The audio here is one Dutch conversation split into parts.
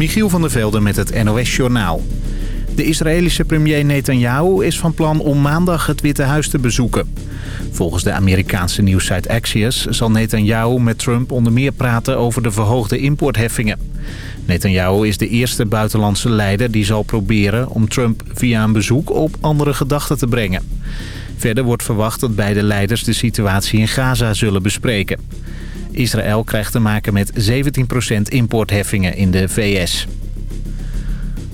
Michiel van der Velden met het NOS-journaal. De Israëlische premier Netanyahu is van plan om maandag het Witte Huis te bezoeken. Volgens de Amerikaanse nieuwssite Axios zal Netanyahu met Trump onder meer praten over de verhoogde importheffingen. Netanyahu is de eerste buitenlandse leider die zal proberen om Trump via een bezoek op andere gedachten te brengen. Verder wordt verwacht dat beide leiders de situatie in Gaza zullen bespreken. Israël krijgt te maken met 17% importheffingen in de VS.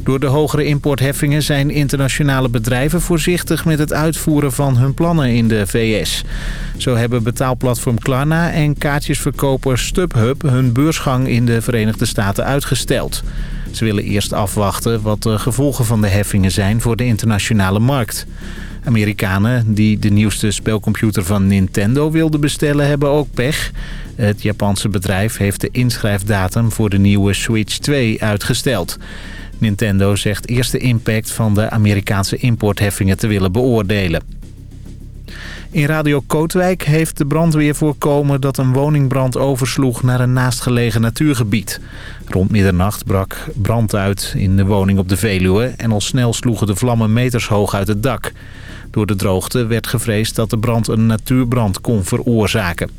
Door de hogere importheffingen zijn internationale bedrijven voorzichtig met het uitvoeren van hun plannen in de VS. Zo hebben betaalplatform Klarna en kaartjesverkoper StubHub hun beursgang in de Verenigde Staten uitgesteld. Ze willen eerst afwachten wat de gevolgen van de heffingen zijn voor de internationale markt. Amerikanen die de nieuwste spelcomputer van Nintendo wilden bestellen hebben ook pech. Het Japanse bedrijf heeft de inschrijfdatum voor de nieuwe Switch 2 uitgesteld. Nintendo zegt eerst de impact van de Amerikaanse importheffingen te willen beoordelen. In Radio Kootwijk heeft de brandweer voorkomen dat een woningbrand oversloeg naar een naastgelegen natuurgebied. Rond middernacht brak brand uit in de woning op de Veluwe en al snel sloegen de vlammen meters hoog uit het dak. Door de droogte werd gevreesd dat de brand een natuurbrand kon veroorzaken.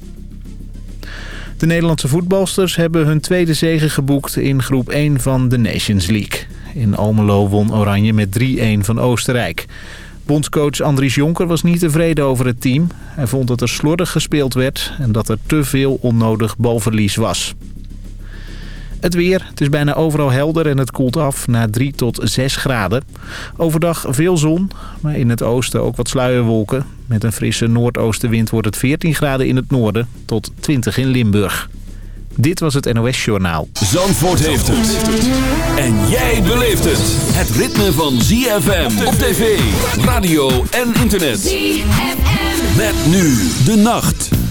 De Nederlandse voetbalsters hebben hun tweede zege geboekt in groep 1 van de Nations League. In Almelo won Oranje met 3-1 van Oostenrijk. Bondscoach Andries Jonker was niet tevreden over het team. Hij vond dat er slordig gespeeld werd en dat er te veel onnodig balverlies was. Het weer. Het is bijna overal helder en het koelt af naar 3 tot 6 graden. Overdag veel zon, maar in het oosten ook wat sluierwolken. Met een frisse noordoostenwind wordt het 14 graden in het noorden tot 20 in Limburg. Dit was het NOS Journaal. Zandvoort heeft het. En jij beleeft het. Het ritme van ZFM op tv, radio en internet. ZFM. Met nu de nacht.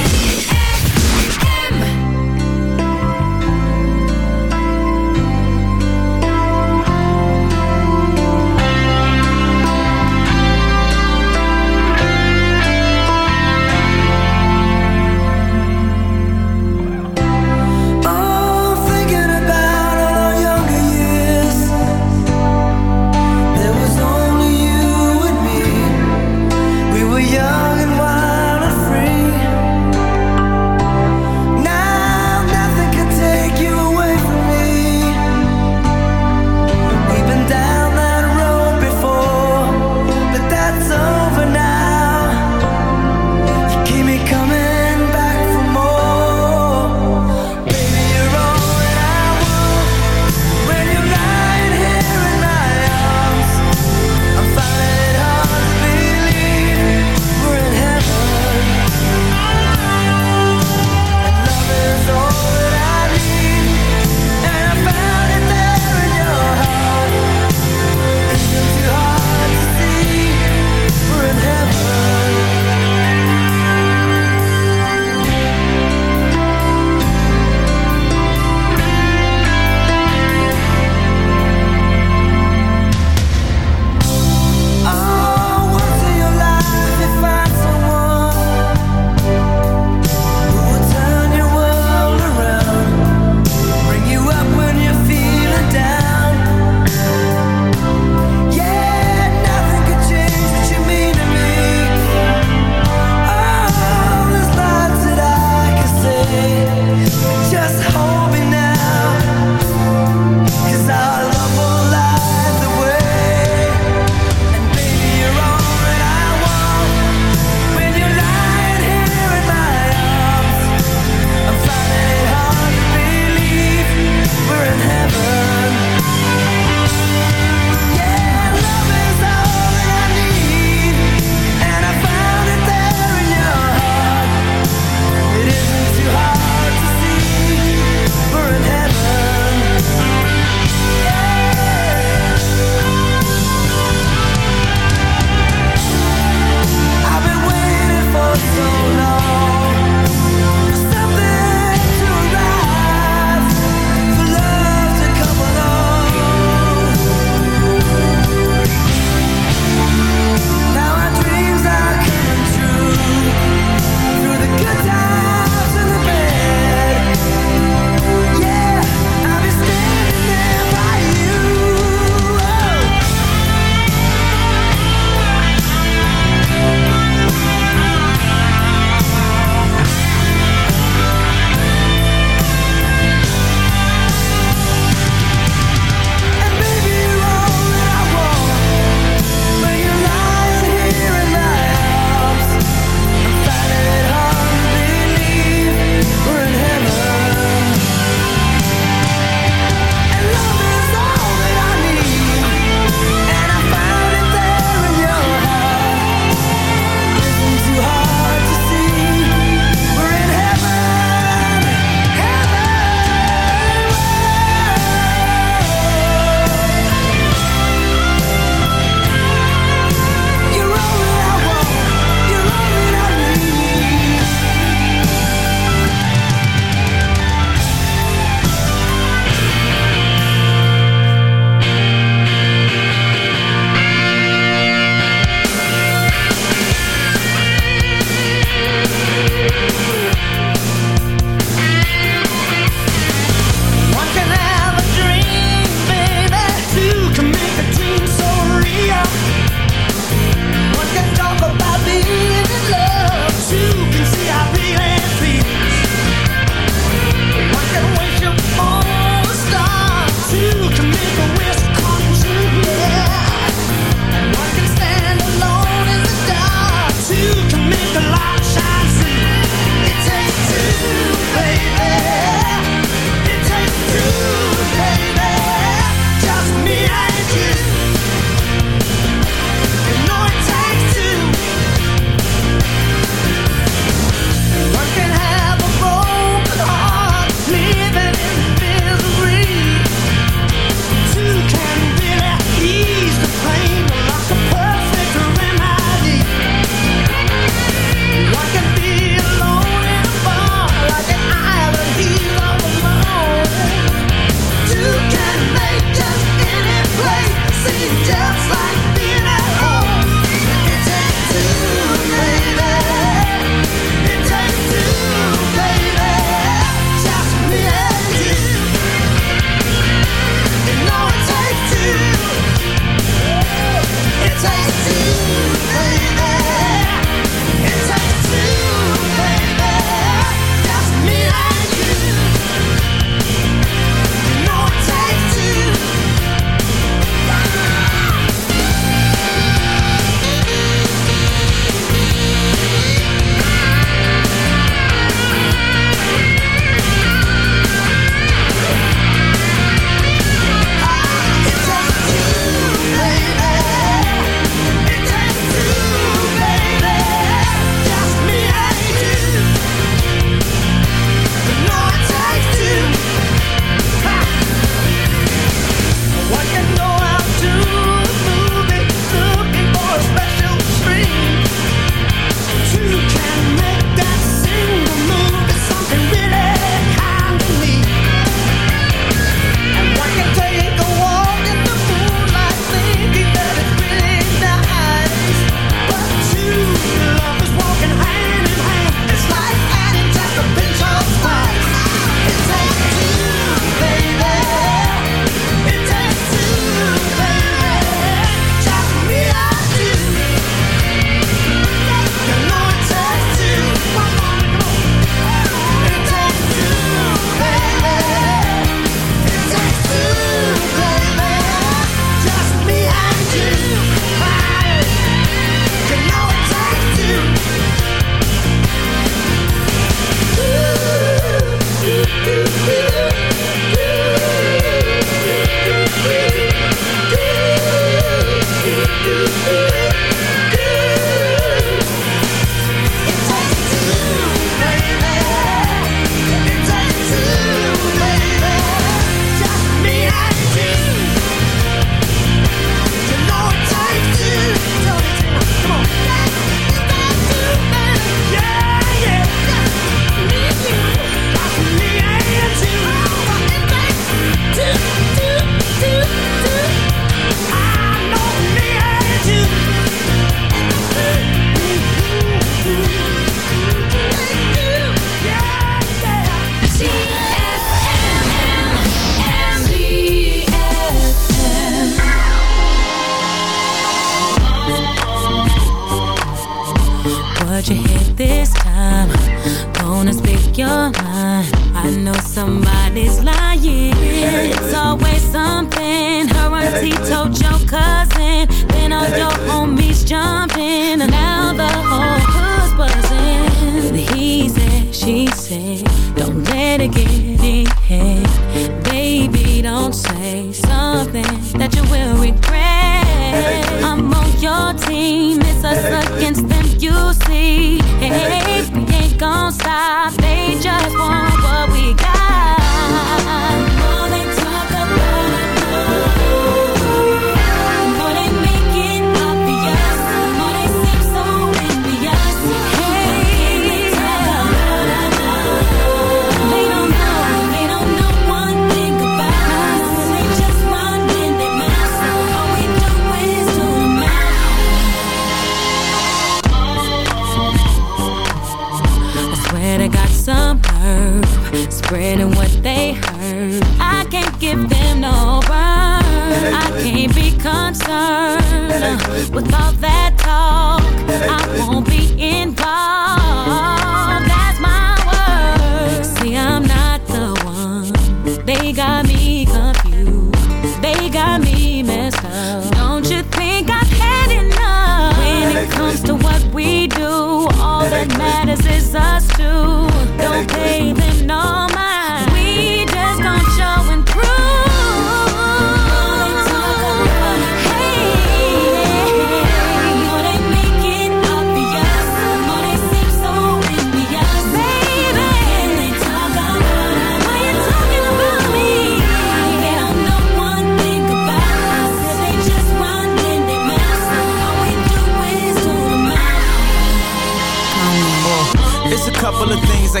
a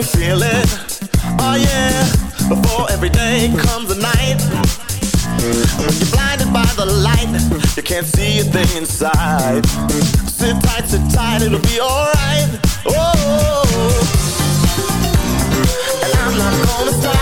you feel it? Oh yeah, before every day comes a night. When you're blinded by the light, you can't see a thing inside. Sit tight, sit tight, it'll be alright. Oh, and I'm not gonna stop.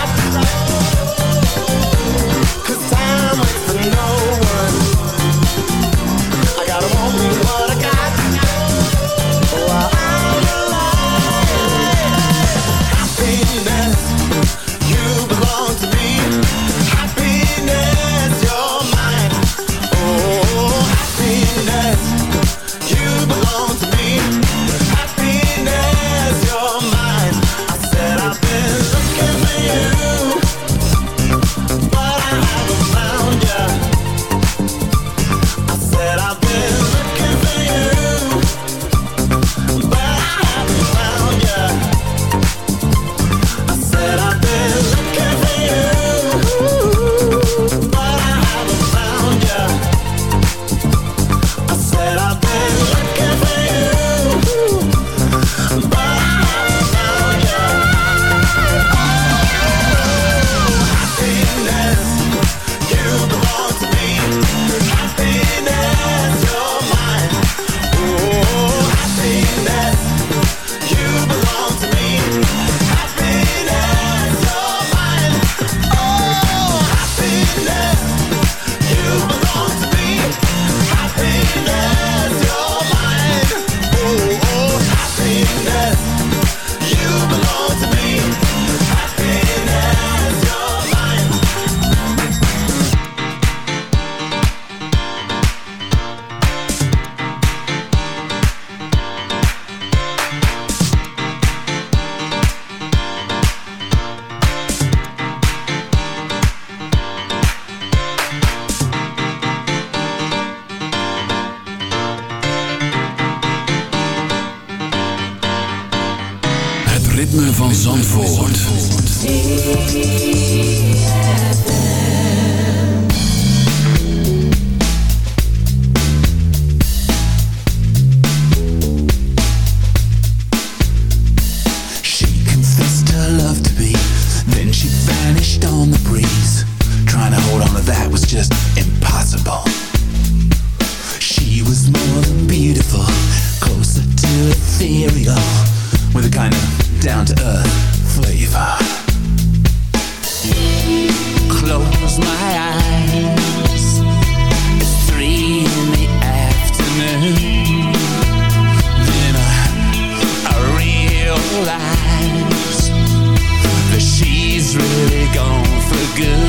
good.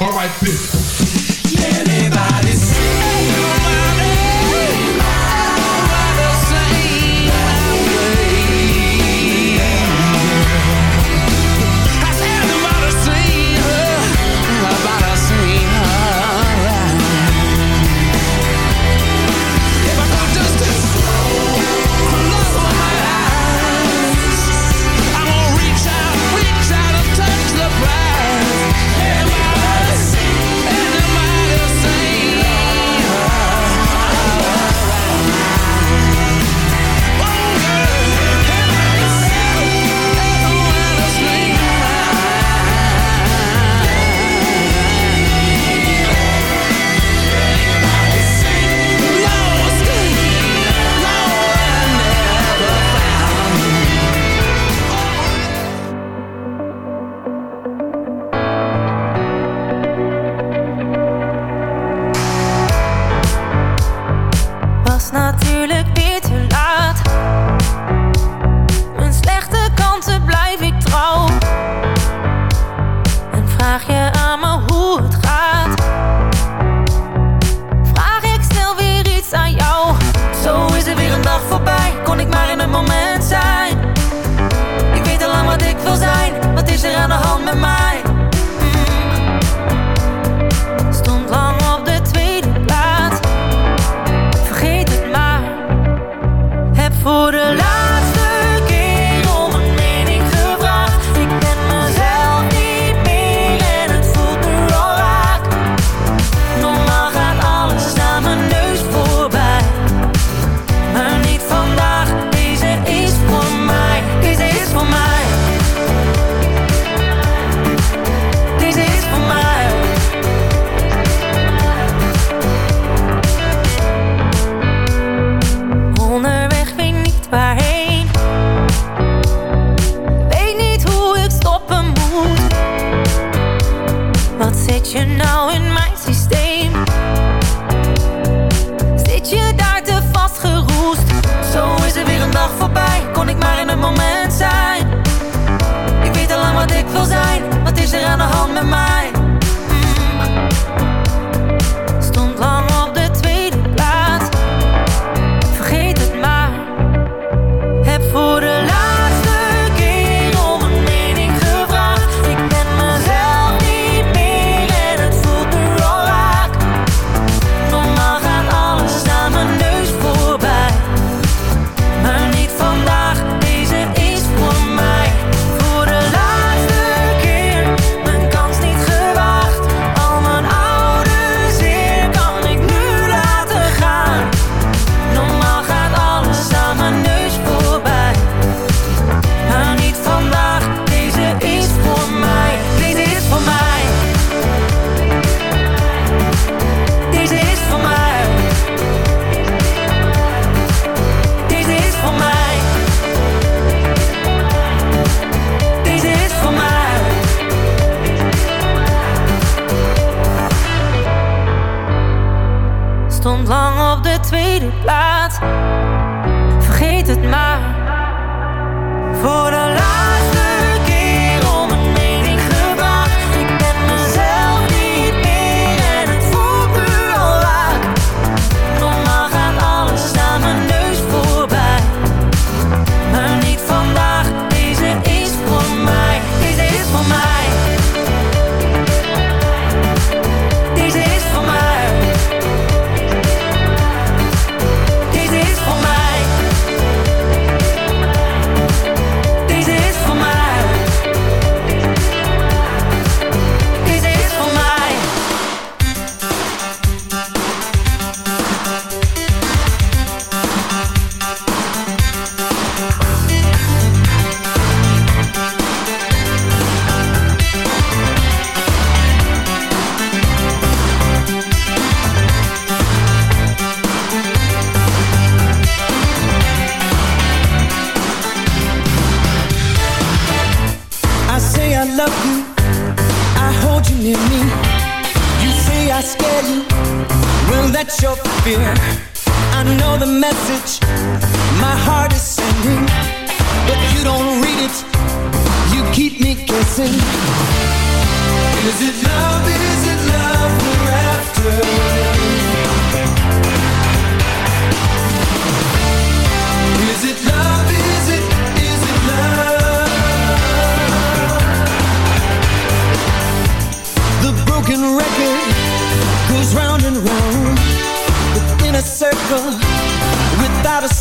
Alright, bitch.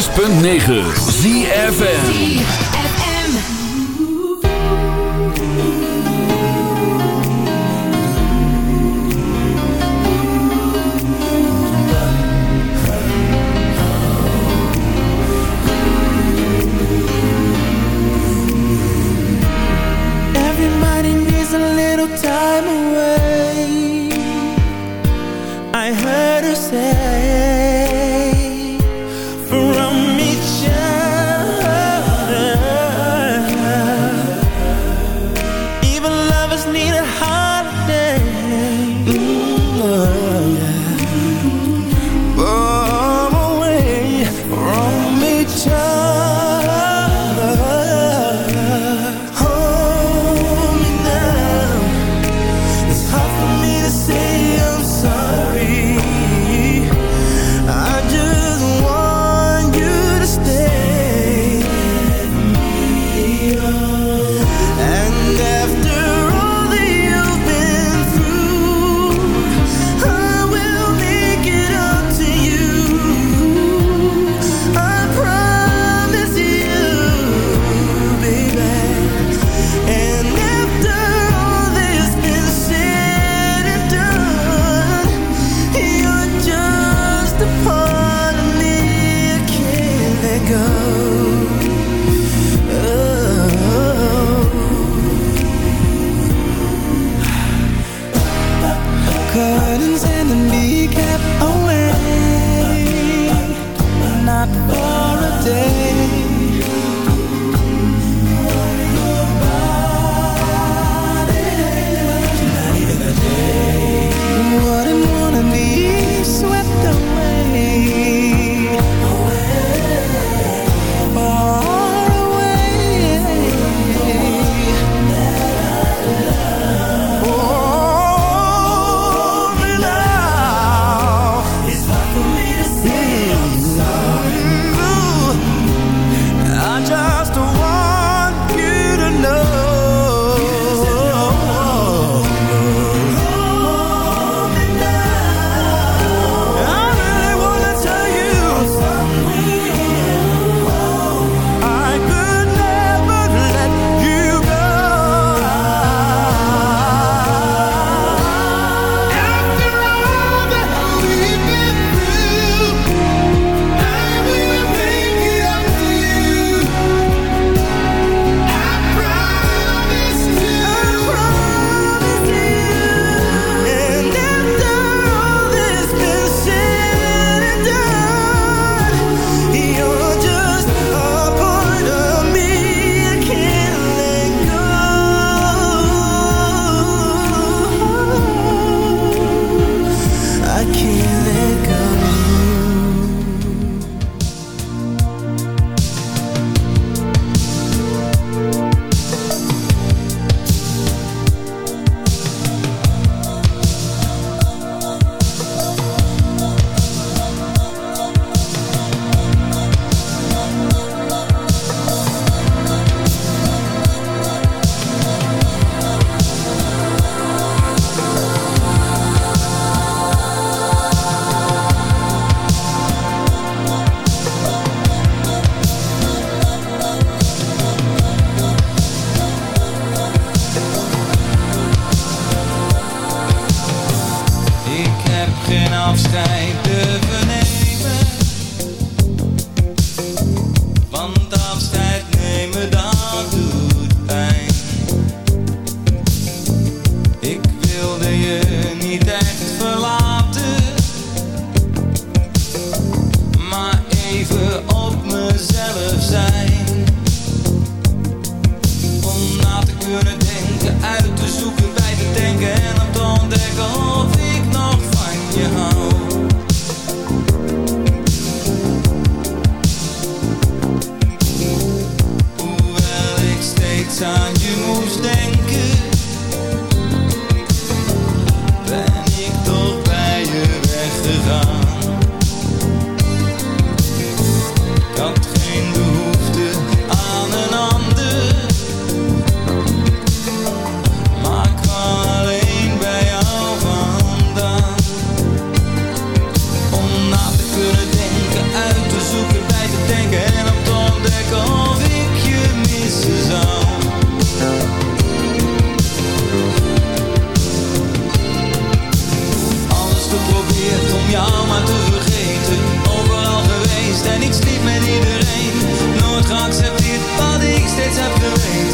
106.9 ZFN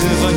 places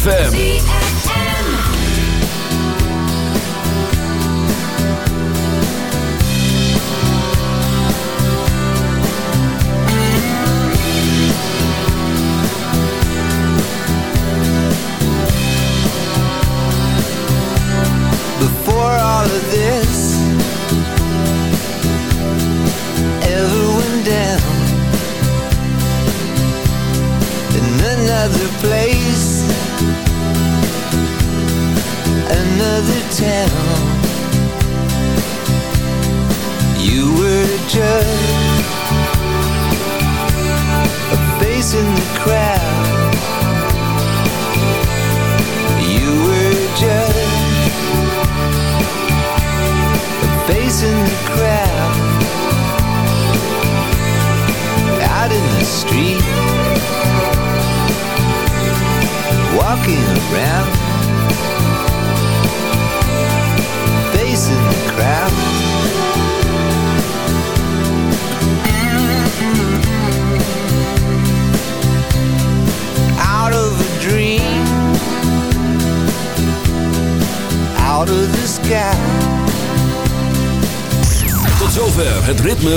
ZFM.